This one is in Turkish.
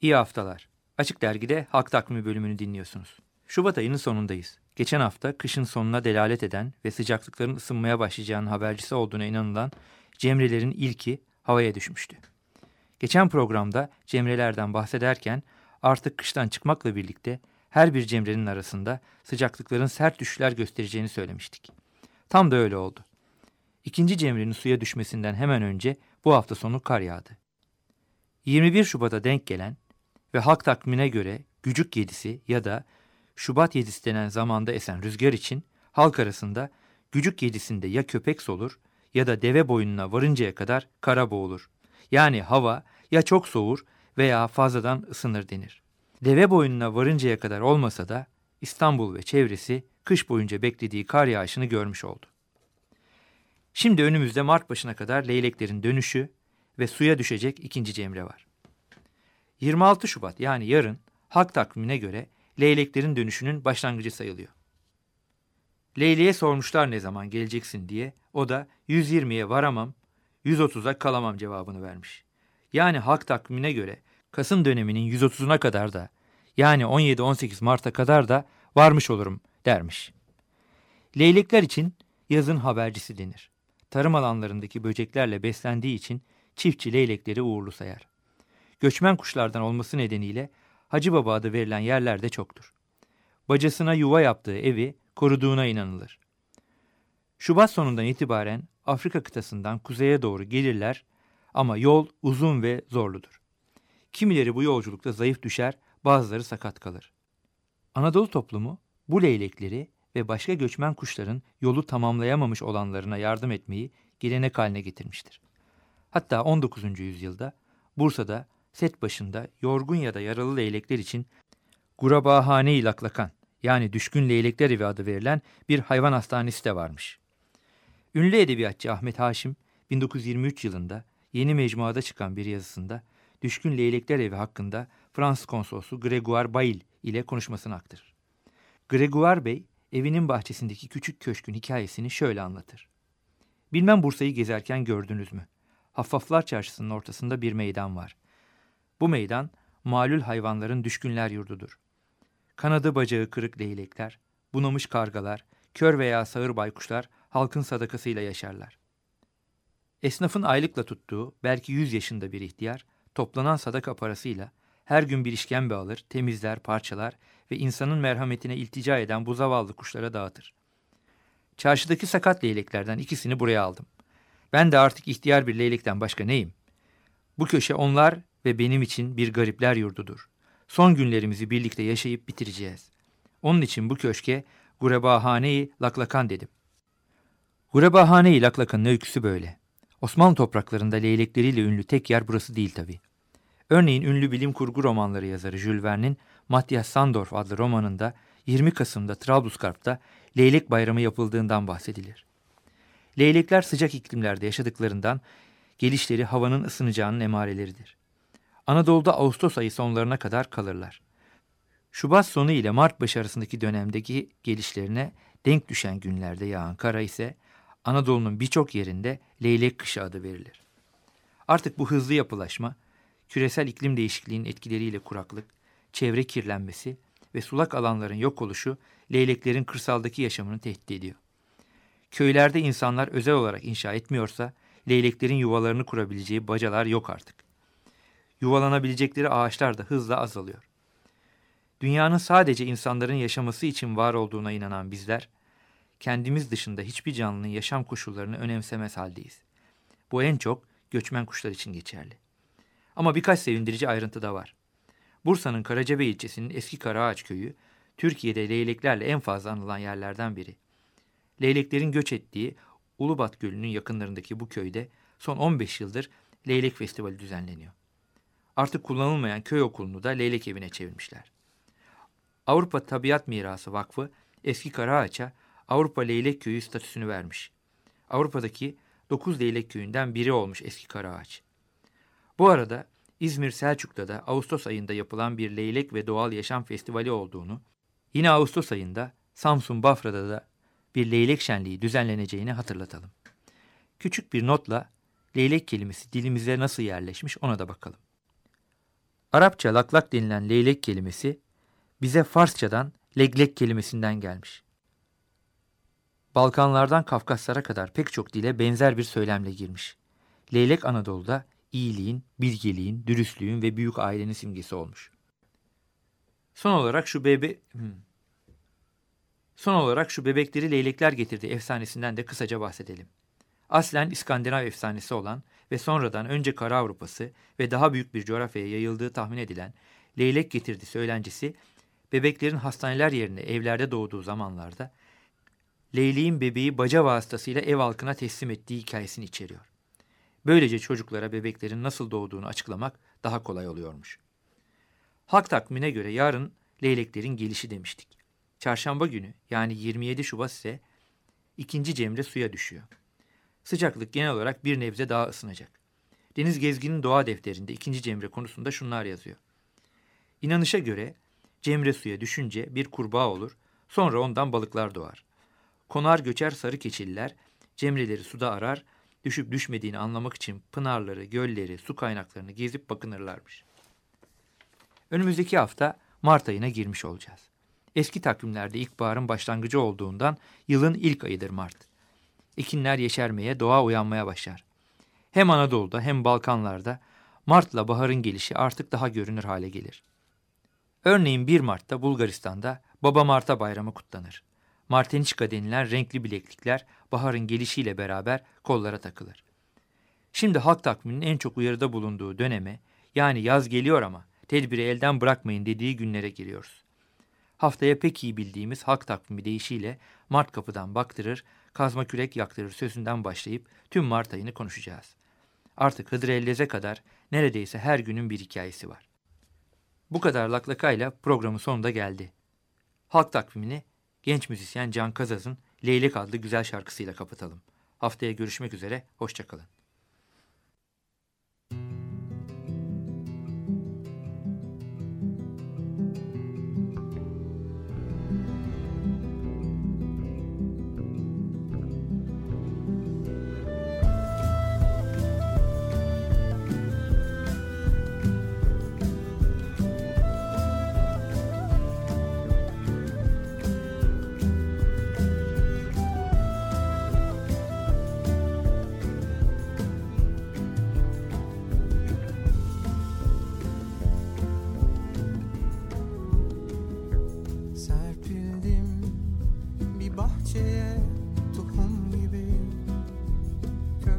İyi haftalar. Açık Dergi'de Halk Takvimi bölümünü dinliyorsunuz. Şubat ayının sonundayız. Geçen hafta kışın sonuna delalet eden ve sıcaklıkların ısınmaya başlayacağının habercisi olduğuna inanılan cemrelerin ilki havaya düşmüştü. Geçen programda cemrelerden bahsederken artık kıştan çıkmakla birlikte her bir cemrenin arasında sıcaklıkların sert düşüşler göstereceğini söylemiştik. Tam da öyle oldu. İkinci cemrenin suya düşmesinden hemen önce bu hafta sonu kar yağdı. 21 Şubat'a denk gelen ve halk takvimine göre gücük yedisi ya da Şubat yedisi denen zamanda esen rüzgar için halk arasında gücük yedisinde ya köpek solur ya da deve boyununa varıncaya kadar kara boğulur. Yani hava ya çok soğur veya fazladan ısınır denir. Deve boyununa varıncaya kadar olmasa da İstanbul ve çevresi kış boyunca beklediği kar yağışını görmüş oldu. Şimdi önümüzde Mart başına kadar leyleklerin dönüşü ve suya düşecek ikinci cemre var. 26 Şubat yani yarın halk takvimine göre leyleklerin dönüşünün başlangıcı sayılıyor. Leyleğe sormuşlar ne zaman geleceksin diye. O da 120'ye varamam, 130'a kalamam cevabını vermiş. Yani halk takvimine göre Kasım döneminin 130'una kadar da yani 17-18 Mart'a kadar da varmış olurum dermiş. Leylekler için yazın habercisi denir. Tarım alanlarındaki böceklerle beslendiği için çiftçi leylekleri uğurlu sayar. Göçmen kuşlardan olması nedeniyle Hacı Baba adı verilen yerler de çoktur. Bacasına yuva yaptığı evi koruduğuna inanılır. Şubat sonundan itibaren Afrika kıtasından kuzeye doğru gelirler ama yol uzun ve zorludur. Kimileri bu yolculukta zayıf düşer, bazıları sakat kalır. Anadolu toplumu bu leylekleri ve başka göçmen kuşların yolu tamamlayamamış olanlarına yardım etmeyi gelenek haline getirmiştir. Hatta 19. yüzyılda Bursa'da set başında yorgun ya da yaralı leylekler için Gurabahane-i Laklakan yani Düşkün Leylekler Evi adı verilen bir hayvan hastanesi de varmış. Ünlü edebiyatçı Ahmet Haşim 1923 yılında yeni mecmuada çıkan bir yazısında Düşkün Leylekler Evi hakkında Fransız konsolosu Gregoire Bail ile konuşmasını aktarır. Gregoire Bey evinin bahçesindeki küçük köşkün hikayesini şöyle anlatır. Bilmem Bursa'yı gezerken gördünüz mü? Haffaflar Çarşısı'nın ortasında bir meydan var. Bu meydan malul hayvanların düşkünler yurdudur. Kanadı bacağı kırık leylekler, bunamış kargalar, kör veya sağır baykuşlar halkın sadakasıyla yaşarlar. Esnafın aylıkla tuttuğu belki yüz yaşında bir ihtiyar, toplanan sadaka parasıyla her gün bir işkembe alır, temizler, parçalar ve insanın merhametine iltica eden bu zavallı kuşlara dağıtır. Çarşıdaki sakat leyleklerden ikisini buraya aldım. Ben de artık ihtiyar bir leylekten başka neyim? Bu köşe onlar ve benim için bir garipler yurdudur. Son günlerimizi birlikte yaşayıp bitireceğiz. Onun için bu köşke Gurebahane-i Laklakan dedim. Gurebahane-i Laklakan'ın öyküsü böyle. Osmanlı topraklarında leylekleriyle ünlü tek yer burası değil tabii. Örneğin ünlü bilim kurgu romanları yazarı Jules Verne'in Matthias Sandorf adlı romanında 20 Kasım'da Trablusgarp'ta Leylek Bayramı yapıldığından bahsedilir. Leylekler sıcak iklimlerde yaşadıklarından gelişleri havanın ısınacağının emareleridir. Anadolu'da Ağustos ayı sonlarına kadar kalırlar. Şubat sonu ile Mart başı arasındaki dönemdeki gelişlerine denk düşen günlerde yağan kara ise Anadolu'nun birçok yerinde leylek kışı adı verilir. Artık bu hızlı yapılaşma, küresel iklim değişikliğinin etkileriyle kuraklık, çevre kirlenmesi ve sulak alanların yok oluşu leyleklerin kırsaldaki yaşamını tehdit ediyor. Köylerde insanlar özel olarak inşa etmiyorsa leyleklerin yuvalarını kurabileceği bacalar yok artık. Yuvalanabilecekleri ağaçlar da hızla azalıyor. Dünyanın sadece insanların yaşaması için var olduğuna inanan bizler, kendimiz dışında hiçbir canlının yaşam koşullarını önemsemez haldeyiz. Bu en çok göçmen kuşlar için geçerli. Ama birkaç sevindirici ayrıntı da var. Bursa'nın Karacabey ilçesinin eski Karaağaç köyü, Türkiye'de leyleklerle en fazla anılan yerlerden biri. Leyleklerin göç ettiği Ulubat Gölü'nün yakınlarındaki bu köyde son 15 yıldır Leylek Festivali düzenleniyor. Artık kullanılmayan köy okulunu da leylek evine çevirmişler. Avrupa Tabiat Mirası Vakfı eski Karaağaç'a Avrupa Leylek Köyü statüsünü vermiş. Avrupa'daki 9 leylek köyünden biri olmuş eski Karaağaç. Bu arada İzmir Selçuk'ta da Ağustos ayında yapılan bir leylek ve doğal yaşam festivali olduğunu, yine Ağustos ayında Samsun Bafra'da da bir leylek şenliği düzenleneceğini hatırlatalım. Küçük bir notla leylek kelimesi dilimize nasıl yerleşmiş ona da bakalım. Arapça laklak denilen leylek kelimesi bize Farsçadan leglek kelimesinden gelmiş. Balkanlardan Kafkaslara kadar pek çok dile benzer bir söylemle girmiş. Leylek Anadolu'da iyiliğin, bilgeliğin, dürüstlüğün ve büyük ailenin simgesi olmuş. Son olarak şu bebe... Hmm. Son olarak şu bebekleri leylekler getirdi efsanesinden de kısaca bahsedelim. Aslen İskandinav efsanesi olan ve sonradan önce Kara Avrupası ve daha büyük bir coğrafyaya yayıldığı tahmin edilen leylek getirdi söylencesi, bebeklerin hastaneler yerine evlerde doğduğu zamanlarda Leyliğin bebeği baca vasıtasıyla ev halkına teslim ettiği hikayesini içeriyor. Böylece çocuklara bebeklerin nasıl doğduğunu açıklamak daha kolay oluyormuş. Halk takvimine göre yarın leyleklerin gelişi demiştik. Çarşamba günü yani 27 Şubat ise ikinci cemre suya düşüyor. Sıcaklık genel olarak bir nebze daha ısınacak. Deniz Gezgin'in doğa defterinde ikinci cemre konusunda şunlar yazıyor. İnanışa göre cemre suya düşünce bir kurbağa olur, sonra ondan balıklar doğar. Konar göçer sarı keçiller, cemreleri suda arar, düşüp düşmediğini anlamak için pınarları, gölleri, su kaynaklarını gezip bakınırlarmış. Önümüzdeki hafta Mart ayına girmiş olacağız. Eski takvimlerde ilkbaharın başlangıcı olduğundan yılın ilk ayıdır Mart. Ekinler yeşermeye, doğa uyanmaya başlar. Hem Anadolu'da hem Balkanlarda Mart'la baharın gelişi artık daha görünür hale gelir. Örneğin 1 Mart'ta Bulgaristan'da Baba Marta Bayramı kutlanır. Marteniçka denilen renkli bileklikler baharın gelişiyle beraber kollara takılır. Şimdi halk takviminin en çok uyarıda bulunduğu döneme yani yaz geliyor ama tedbiri elden bırakmayın dediği günlere giriyoruz. Haftaya pek iyi bildiğimiz halk takvimi deyişiyle Mart kapıdan baktırır, kazma kürek yaktırır sözünden başlayıp tüm Mart ayını konuşacağız. Artık Hıdır Ellez'e kadar neredeyse her günün bir hikayesi var. Bu kadar laklakayla programın sonunda geldi. Halk takvimini genç müzisyen Can Kazaz'ın Leylek adlı güzel şarkısıyla kapatalım. Haftaya görüşmek üzere, hoşçakalın.